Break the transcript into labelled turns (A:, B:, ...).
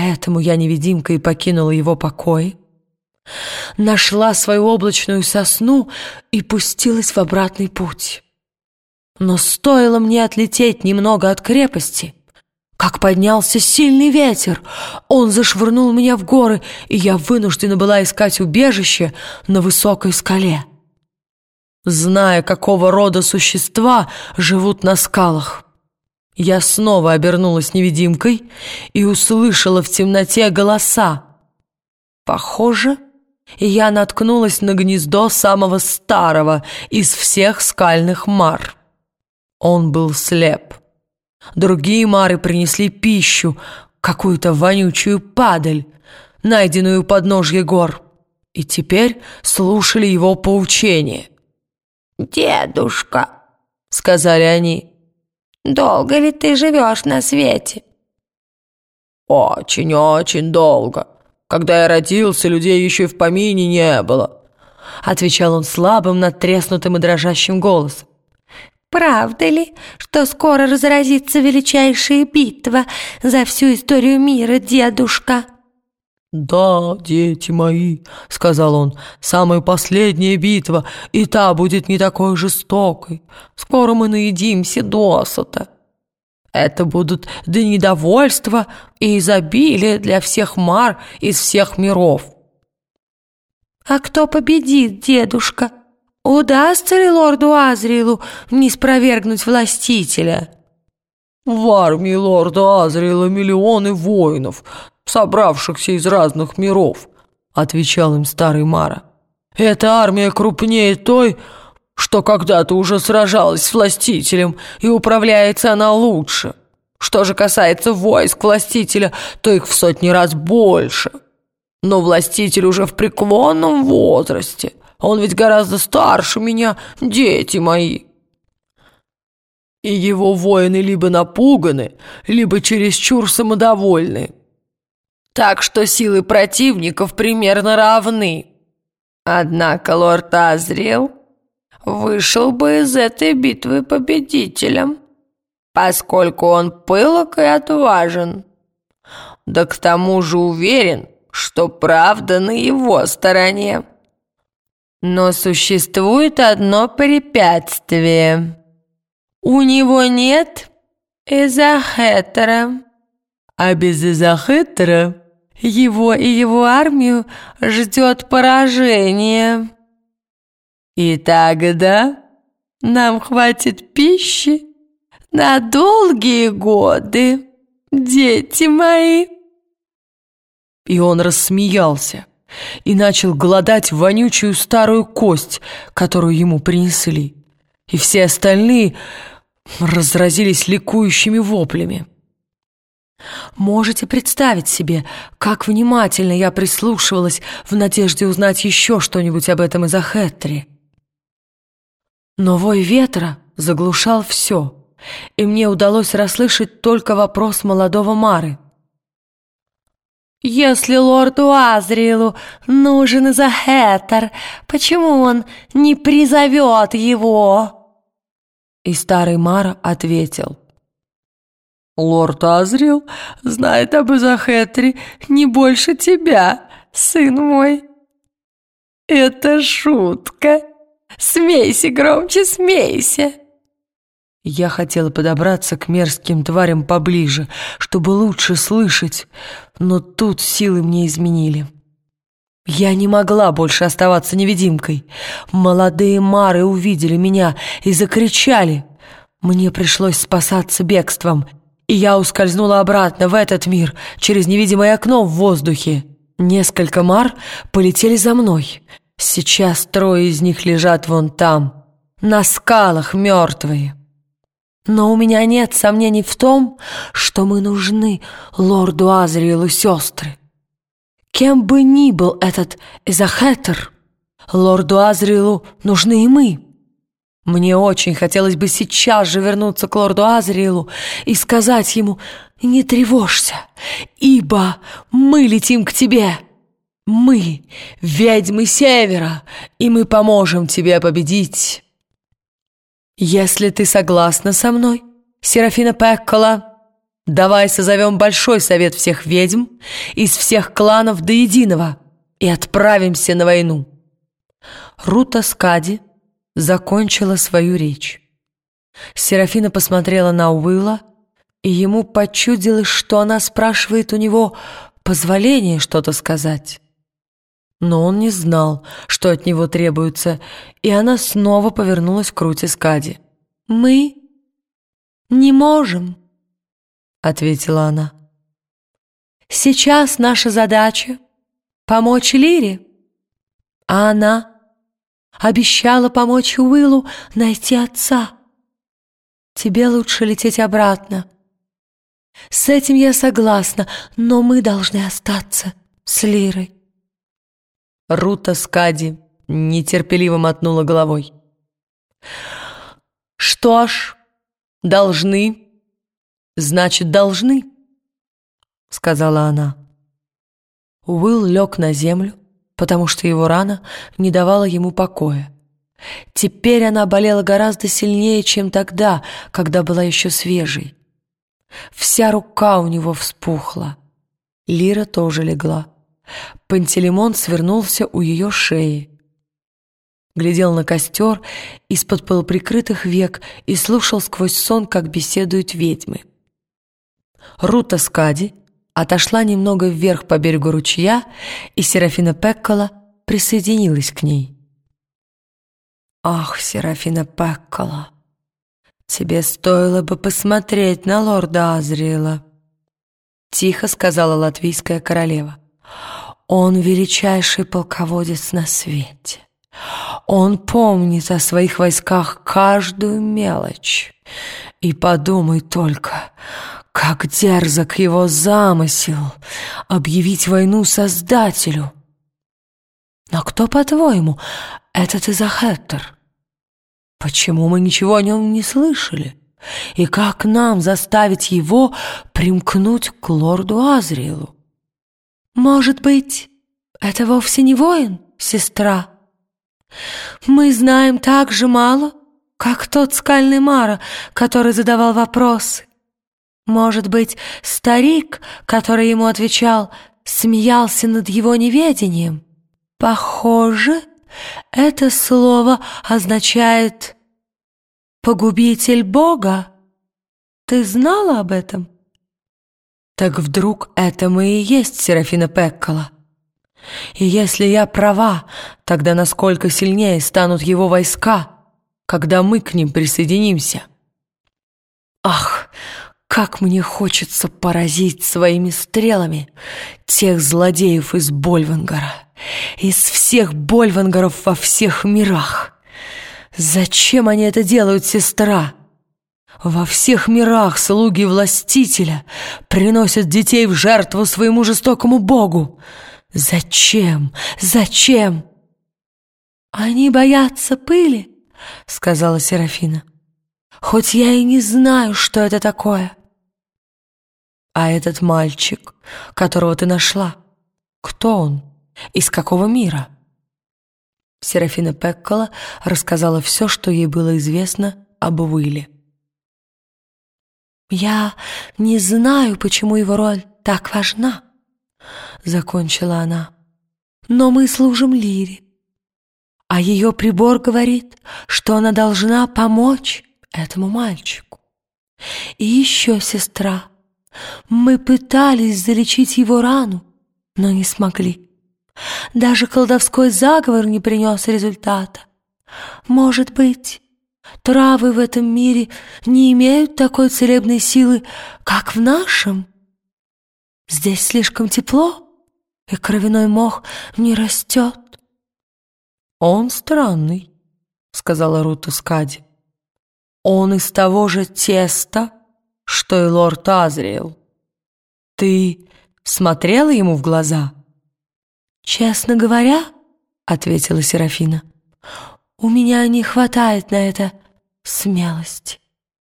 A: Поэтому я невидимка и покинула его покой, нашла свою облачную сосну и пустилась в обратный путь. Но стоило мне отлететь немного от крепости, как поднялся сильный ветер. Он зашвырнул меня в горы, и я вынуждена была искать убежище на высокой скале. Зная, какого рода существа живут на скалах, я снова обернулась невидимкой и услышала в темноте голоса. Похоже, я наткнулась на гнездо самого старого из всех скальных мар. Он был слеп. Другие мары принесли пищу, какую-то вонючую падаль, найденную у подножья гор, и теперь слушали его поучение.
B: «Дедушка», —
A: сказали они, —
B: «долго ли ты живешь на свете?»
A: «Очень-очень долго. Когда я родился, людей еще и в помине не было», — отвечал он слабым, надтреснутым и дрожащим голосом.
B: Правда ли, что скоро разразится величайшая битва за всю историю мира, дедушка?»
A: «Да, дети мои», — сказал он, — «самая последняя битва, и та будет не такой жестокой. Скоро мы наедимся досыта. Это будут дни недовольства и изобилия для всех мар из всех миров».
B: «А кто победит, дедушка?» Удастся ли лорду Азрилу не спровергнуть властителя?
A: В армии лорда Азрила миллионы воинов, собравшихся из разных миров, отвечал им старый Мара. Эта армия крупнее той, что когда-то уже сражалась с властителем, и управляется она лучше. Что же касается войск властителя, то их в сотни раз больше. Но властитель уже в преклонном возрасте – он ведь гораздо старше меня, дети мои. И его воины либо напуганы, либо чересчур самодовольны. Так что силы противников примерно равны. Однако лорд Азриэл вышел бы из этой битвы победителем, поскольку он пылок и отважен. Да к тому же уверен, что правда на его стороне. Но существует одно препятствие. У него нет Эзахетера. А без Эзахетера его и его армию ждет поражение. И тогда нам хватит пищи на долгие годы, дети мои. И он рассмеялся и начал голодать вонючую старую кость, которую ему принесли. И все остальные разразились ликующими воплями. Можете представить себе, как внимательно я прислушивалась в надежде узнать еще что-нибудь об этом из Ахеттри. Но вой ветра заглушал все, и мне удалось расслышать только вопрос молодого Мары — «Если лорду Азриэлу нужен Изахетер, почему он не призовет его?» И старый Мара ответил. «Лорд Азриэл знает об Изахетре не больше тебя, сын мой». «Это шутка. Смейся громче, смейся». Я хотела подобраться к мерзким тварям поближе, чтобы лучше слышать, но тут силы мне изменили. Я не могла больше оставаться невидимкой. Молодые мары увидели меня и закричали. Мне пришлось спасаться бегством, и я ускользнула обратно в этот мир через невидимое окно в воздухе. Несколько мар полетели за мной. Сейчас трое из них лежат вон там, на скалах мертвые. Но у меня нет сомнений в том, что мы нужны лорду Азриэлу сестры. Кем бы ни был этот Эзахетер, лорду Азриэлу нужны и мы. Мне очень хотелось бы сейчас же вернуться к лорду Азриэлу и сказать ему «Не тревожься, ибо мы летим к тебе». Мы — ведьмы Севера, и мы поможем тебе победить. «Если ты согласна со мной, Серафина Пеккола, Давай созовем большой совет всех ведьм из всех кланов до единого и отправимся на войну. Рута Скади закончила свою речь. Серафина посмотрела на Уилла, и ему почудилось, что она спрашивает у него позволения что-то сказать. Но он не знал, что от него требуется, и она снова повернулась к Руте Скади.
B: «Мы не можем», — ответила она. «Сейчас наша задача — помочь Лире, а она обещала помочь Уиллу найти отца. Тебе лучше лететь обратно. С этим я согласна, но мы должны остаться с Лирой».
A: Рута Скади нетерпеливо мотнула головой. «Что ж, должны...» значит, должны», — сказала она. Уилл лег на землю, потому что его рана не давала ему покоя. Теперь она болела гораздо сильнее, чем тогда, когда была еще свежей. Вся рука у него вспухла. Лира тоже легла. Пантелеймон свернулся у ее шеи. Глядел на костер из-под полуприкрытых век и слушал сквозь сон, как беседуют ведьмы. Рута Скади отошла немного вверх по берегу ручья, и Серафина Пеккола присоединилась к ней. «Ах, Серафина Пеккола, тебе стоило бы посмотреть на лорда Азриэла», — тихо сказала латвийская королева. «Он величайший полководец на свете. Он помнит о своих войсках каждую мелочь. И подумай только, как дерзок его замысел объявить войну Создателю. Но кто, по-твоему, этот Изахеттер? Почему мы ничего о нем не слышали? И как нам заставить его примкнуть к лорду Азриэлу? Может быть, это вовсе не воин, сестра? Мы знаем так же мало, как тот скальный Мара, который задавал вопросы. Может быть, старик, который ему отвечал, смеялся над его неведением? Похоже, это слово означает «погубитель Бога». Ты знала об этом? Так вдруг это мы и есть Серафина Пеккола? И если я права, тогда насколько сильнее станут его войска, когда мы к ним присоединимся? Ах, как мне хочется поразить своими стрелами тех злодеев из Больвангара, из всех Больвангаров во всех мирах. Зачем они это делают, сестра? Во всех мирах слуги властителя приносят детей в жертву своему жестокому богу. Зачем? Зачем? Они боятся пыли, сказала Серафина. Хоть я и не знаю, что это такое. А этот мальчик, которого ты нашла, кто он? Из какого мира? Серафина Пеккола рассказала все, что ей было известно об Уилле. «Я не знаю, почему его роль так важна», — закончила она. «Но мы служим Лире, а ее прибор говорит, что она должна помочь этому мальчику. И еще сестра — мы пытались залечить его рану, но не смогли. Даже колдовской заговор не принес результата. Может быть, травы в этом мире не имеют такой целебной силы, как в нашем? Здесь слишком тепло, и кровяной мох не растет. «Он странный», — сказала Рута Скади. «Он из того же теста, что и лорд Азриэл. Ты смотрела ему в глаза? Честно говоря, ответила Серафина, у меня не хватает на это смелости.